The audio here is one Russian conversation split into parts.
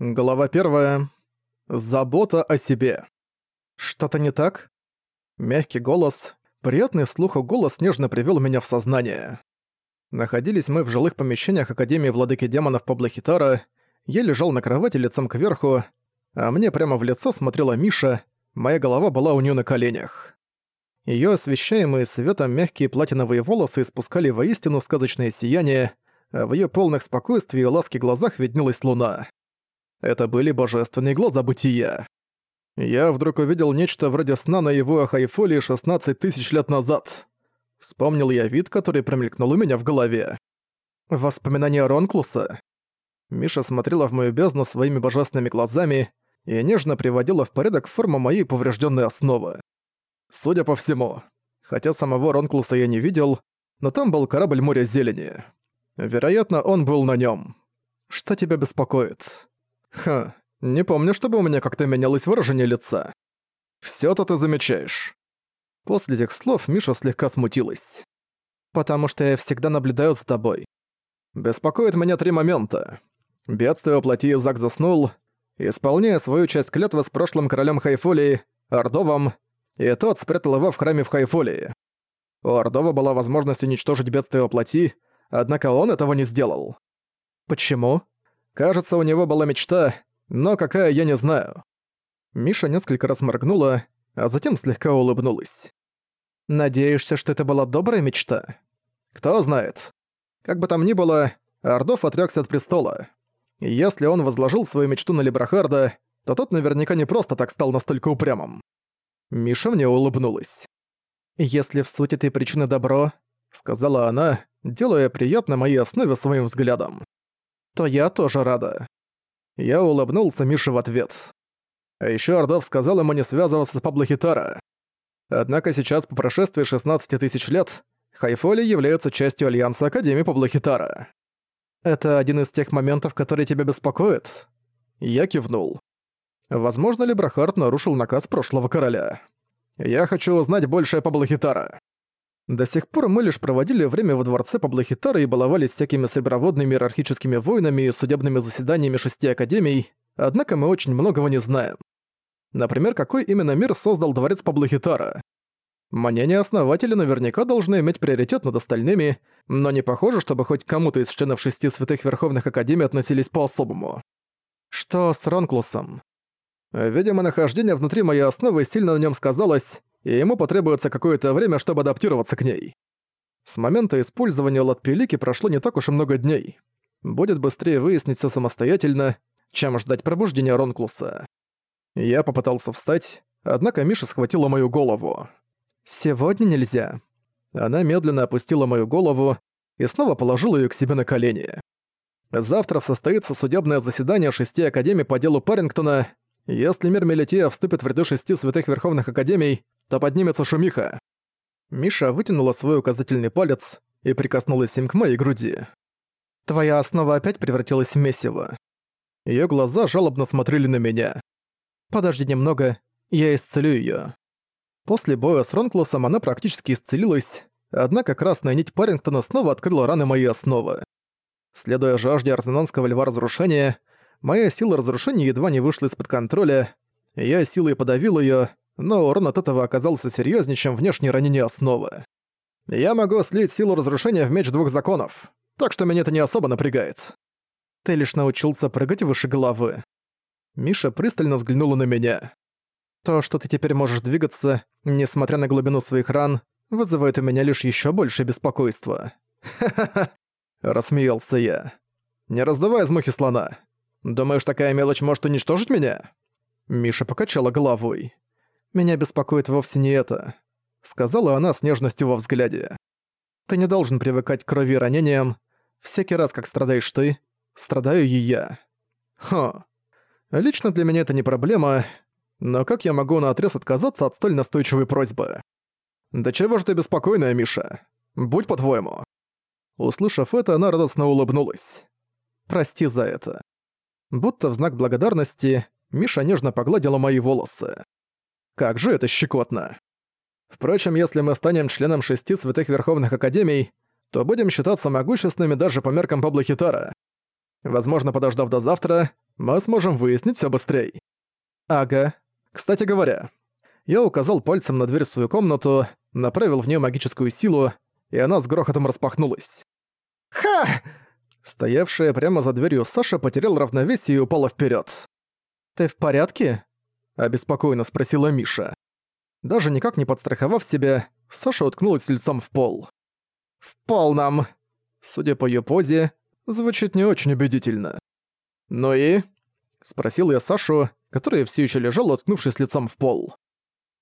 Глава первая. Забота о себе. Что-то не так? Мягкий голос, приятный слуху голос нежно привел меня в сознание. Находились мы в жилых помещениях Академии Владыки Демонов Паблохитара, я лежал на кровати лицом кверху, а мне прямо в лицо смотрела Миша, моя голова была у нее на коленях. Ее освещаемые светом мягкие платиновые волосы испускали воистину сказочное сияние, а в ее полных спокойствии и ласки глазах виднелась луна. Это были божественные глаза бытия. Я вдруг увидел нечто вроде сна на его Ахайфолии 16 тысяч лет назад. Вспомнил я вид, который промелькнул у меня в голове. Воспоминания Ронклуса. Миша смотрела в мою бездну своими божественными глазами и нежно приводила в порядок форму моей поврежденной основы. Судя по всему, хотя самого Ронклуса я не видел, но там был корабль моря зелени. Вероятно, он был на нем. Что тебя беспокоит? Ха, не помню, чтобы у меня как-то менялось выражение лица. Всё-то ты замечаешь. После этих слов Миша слегка смутилась. «Потому что я всегда наблюдаю за тобой. Беспокоит меня три момента. Бедствие воплоти Зак заснул, исполняя свою часть клятвы с прошлым королем Хайфолии, Ордовом, и тот спрятал его в храме в Хайфолии. У Ордова была возможность уничтожить бедствие воплоти, однако он этого не сделал. Почему? Кажется, у него была мечта, но какая я не знаю. Миша несколько раз моргнула, а затем слегка улыбнулась. «Надеешься, что это была добрая мечта?» «Кто знает. Как бы там ни было, Ордов отрёкся от престола. И если он возложил свою мечту на Лебрахарда, то тот наверняка не просто так стал настолько упрямым». Миша мне улыбнулась. «Если в сути этой причины добро», — сказала она, делая приятно моей основе своим взглядом то я тоже рада. Я улыбнулся Мише в ответ. А ещё Ордов сказал ему не связываться с Пабло Хитара. Однако сейчас, по прошествии 16 тысяч лет, Хайфоли является частью Альянса Академии Пабло Хитара. Это один из тех моментов, которые тебя беспокоят? Я кивнул. Возможно ли Брахард нарушил наказ прошлого короля? Я хочу узнать больше о Пабло Хитара. До сих пор мы лишь проводили время во дворце Паблохитара и баловались всякими среброводными иерархическими войнами и судебными заседаниями шести академий, однако мы очень многого не знаем. Например, какой именно мир создал дворец Паблохитара? Мнения основателя наверняка должны иметь приоритет над остальными, но не похоже, чтобы хоть кому-то из членов шести святых верховных академий относились по-особому. Что с Ронклусом? Видимо, нахождение внутри моей основы сильно на нем сказалось, и ему потребуется какое-то время, чтобы адаптироваться к ней. С момента использования Латпелики прошло не так уж и много дней. Будет быстрее выяснить все самостоятельно, чем ждать пробуждения Ронклуса. Я попытался встать, однако Миша схватила мою голову. «Сегодня нельзя». Она медленно опустила мою голову и снова положила ее к себе на колени. Завтра состоится судебное заседание шести академий по делу Парингтона. Если мир Мелитея вступит в ряды шести святых верховных академий, то поднимется шумиха». Миша вытянула свой указательный палец и прикоснулась им к моей груди. «Твоя основа опять превратилась в месиво». Её глаза жалобно смотрели на меня. «Подожди немного, я исцелю её». После боя с Ронклосом она практически исцелилась, однако красная нить Парингтона снова открыла раны моей основы. Следуя жажде Арзенонского льва разрушения, моя сила разрушения едва не вышла из-под контроля, я силой подавил её, но урон от этого оказался серьезнее, чем внешнее ранение основы. Я могу слить силу разрушения в меч двух законов, так что меня это не особо напрягает. Ты лишь научился прыгать выше головы. Миша пристально взглянула на меня. То, что ты теперь можешь двигаться, несмотря на глубину своих ран, вызывает у меня лишь еще больше беспокойства. Ха-ха-ха, рассмеялся я. Не раздавай из мухи слона. Думаешь, такая мелочь может уничтожить меня? Миша покачала головой. «Меня беспокоит вовсе не это», — сказала она с нежностью во взгляде. «Ты не должен привыкать к крови и ранениям. Всякий раз, как страдаешь ты, страдаю и я». Хо. Лично для меня это не проблема, но как я могу наотрез отказаться от столь настойчивой просьбы? «Да чего же ты беспокойная, Миша? Будь по-твоему». Услышав это, она радостно улыбнулась. «Прости за это». Будто в знак благодарности, Миша нежно погладила мои волосы. Как же это щекотно. Впрочем, если мы станем членом шести святых верховных академий, то будем считаться могущественными даже по меркам Пабло Хитара. Возможно, подождав до завтра, мы сможем выяснить все быстрее. Ага. Кстати говоря, я указал пальцем на дверь в свою комнату, направил в нее магическую силу, и она с грохотом распахнулась. «Ха!» Стоявшая прямо за дверью Саша потерял равновесие и упала вперед. «Ты в порядке?» – обеспокоенно спросила Миша. Даже никак не подстраховав себя, Саша уткнулась лицом в пол. «В полном!» Судя по ее позе, звучит не очень убедительно. «Ну и?» – спросил я Сашу, которая все еще лежала, уткнувшись лицом в пол.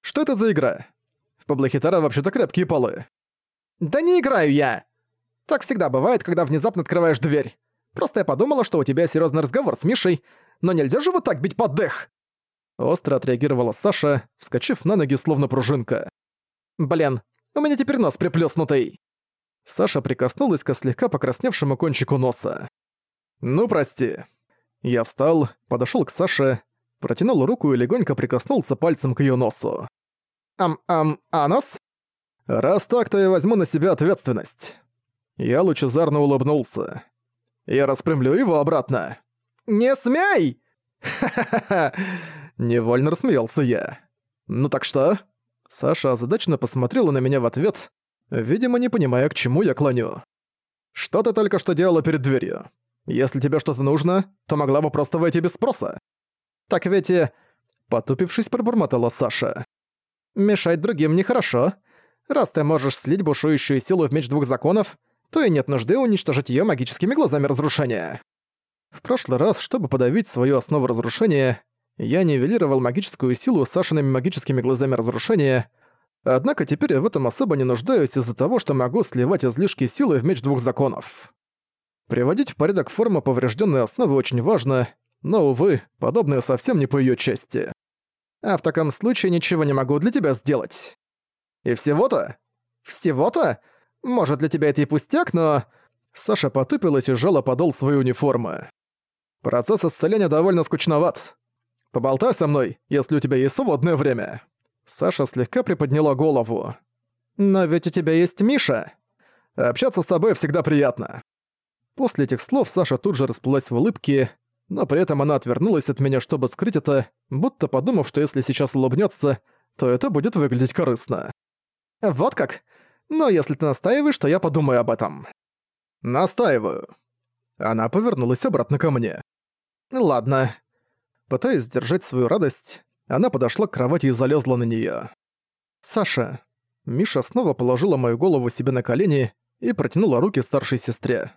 «Что это за игра? В Паблохитара вообще-то крепкие полы». «Да не играю я!» Так всегда бывает, когда внезапно открываешь дверь. Просто я подумала, что у тебя серьезный разговор с Мишей, но нельзя же вот так бить под дых!» Остро отреагировала Саша, вскочив на ноги словно пружинка. «Блин, у меня теперь нос приплюснутый!» Саша прикоснулась к слегка покрасневшему кончику носа. «Ну, прости». Я встал, подошёл к Саше, протянул руку и легонько прикоснулся пальцем к её носу. «Ам-ам, а нос?» «Раз так, то я возьму на себя ответственность». Я лучезарно улыбнулся. «Я распрямлю его обратно». «Не смей!» «Ха-ха-ха!» Невольно рассмеялся я. «Ну так что?» Саша озадаченно посмотрела на меня в ответ, видимо, не понимая, к чему я клоню. «Что ты только что делала перед дверью? Если тебе что-то нужно, то могла бы просто войти без спроса». «Так ведь и...» Потупившись, пробормотала Саша. «Мешать другим нехорошо. Раз ты можешь слить бушующую силу в меч двух законов, то и нет нужды уничтожить её магическими глазами разрушения». В прошлый раз, чтобы подавить свою основу разрушения, я нивелировал магическую силу Сашиными магическими глазами разрушения, однако теперь я в этом особо не нуждаюсь из-за того, что могу сливать излишки силы в меч двух законов. Приводить в порядок форму поврежденной основы очень важно, но, увы, подобное совсем не по ее части. А в таком случае ничего не могу для тебя сделать. И всего-то? Всего-то? Может, для тебя это и пустяк, но... Саша потупилась и сжала подол своей униформы. Процесс исцеления довольно скучноват. Поболтай со мной, если у тебя есть свободное время». Саша слегка приподняла голову. «Но ведь у тебя есть Миша. Общаться с тобой всегда приятно». После этих слов Саша тут же расплылась в улыбке, но при этом она отвернулась от меня, чтобы скрыть это, будто подумав, что если сейчас улыбнется, то это будет выглядеть корыстно. «Вот как? Но если ты настаиваешь, то я подумаю об этом». «Настаиваю». Она повернулась обратно ко мне. «Ладно, Пытаясь сдержать свою радость, она подошла к кровати и залезла на неё. «Саша». Миша снова положила мою голову себе на колени и протянула руки старшей сестре.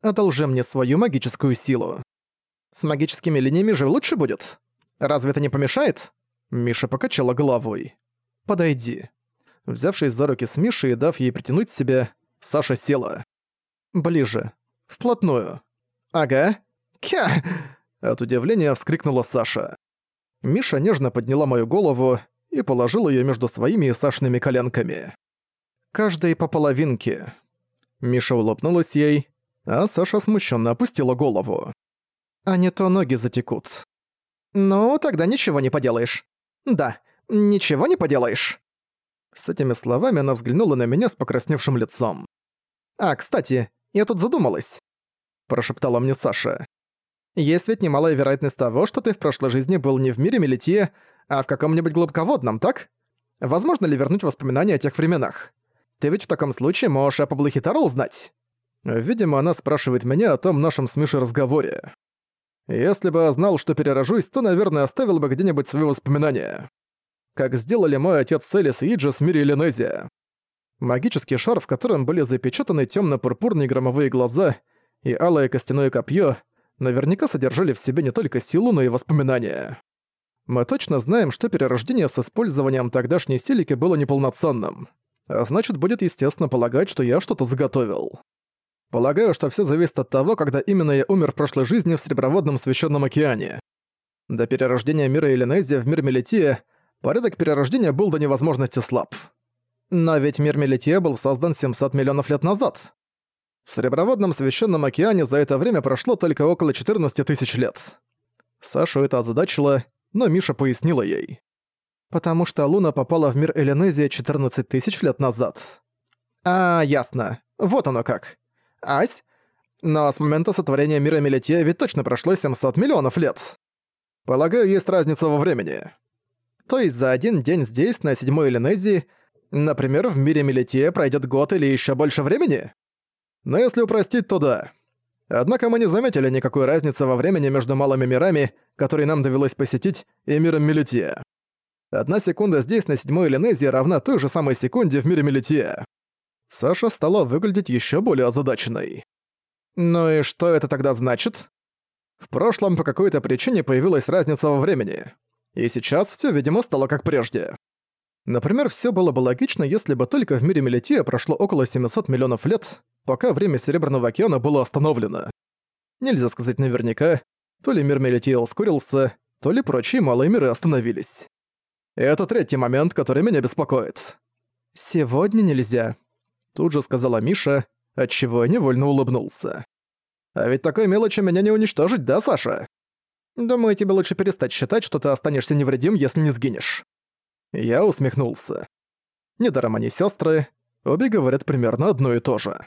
«Одолжи мне свою магическую силу». «С магическими линиями же лучше будет? Разве это не помешает?» Миша покачала головой. «Подойди». Взявшись за руки с Мишей и дав ей притянуть себя, Саша села. «Ближе. Вплотную». «Ага». «Кя!» От удивления вскрикнула Саша. Миша нежно подняла мою голову и положила её между своими и Сашными коленками. «Каждой по половинке». Миша улыбнулась ей, а Саша смущенно опустила голову. «А не то ноги затекут». «Ну, тогда ничего не поделаешь». «Да, ничего не поделаешь». С этими словами она взглянула на меня с покрасневшим лицом. «А, кстати, я тут задумалась», – прошептала мне Саша. Есть ведь немалая вероятность того, что ты в прошлой жизни был не в мире Мелития, а в каком-нибудь глубоководном, так? Возможно ли вернуть воспоминания о тех временах? Ты ведь в таком случае можешь о Паблохитаро узнать. Видимо, она спрашивает меня о том нашем с Мишей разговоре. Если бы я знал, что перерожусь, то, наверное, оставил бы где-нибудь свои воспоминания. Как сделали мой отец Селис и Иджис в мире Элинезия. Магический шар, в котором были запечатаны темно пурпурные громовые глаза и алое костяное копье, наверняка содержали в себе не только силу, но и воспоминания. Мы точно знаем, что перерождение с использованием тогдашней силики было неполноценным. А значит, будет естественно полагать, что я что-то заготовил. Полагаю, что все зависит от того, когда именно я умер в прошлой жизни в Среброводном Священном океане. До перерождения мира Элинезия в мир Мелития порядок перерождения был до невозможности слаб. Но ведь мир Мелития был создан 700 миллионов лет назад. В Среброводном Священном океане за это время прошло только около 14 тысяч лет. Сашу это озадачило, но Миша пояснила ей. «Потому что Луна попала в мир Элинезия 14 тысяч лет назад». «А, ясно. Вот оно как. Ась? Но с момента сотворения мира Мелития ведь точно прошло 700 миллионов лет. Полагаю, есть разница во времени. То есть за один день здесь, на седьмой Элинезии, например, в мире Мелития пройдет год или еще больше времени? Но если упростить, то да. Однако мы не заметили никакой разницы во времени между малыми мирами, которые нам довелось посетить, и миром Мелития. Одна секунда здесь, на седьмой Элинезии, равна той же самой секунде в мире Мелития. Саша стала выглядеть еще более озадаченной. Ну и что это тогда значит? В прошлом по какой-то причине появилась разница во времени. И сейчас все, видимо, стало как прежде. Например, все было бы логично, если бы только в мире Мелития прошло около 700 миллионов лет, пока время Серебряного океана было остановлено. Нельзя сказать наверняка, то ли мир Мелития ускорился, то ли прочие малые миры остановились. И это третий момент, который меня беспокоит. «Сегодня нельзя», — тут же сказала Миша, отчего я невольно улыбнулся. А ведь такой мелочи меня не уничтожить, да, Саша? Думаю, тебе лучше перестать считать, что ты останешься невредим, если не сгинешь. Я усмехнулся. Недаром они сестры, обе говорят примерно одно и то же.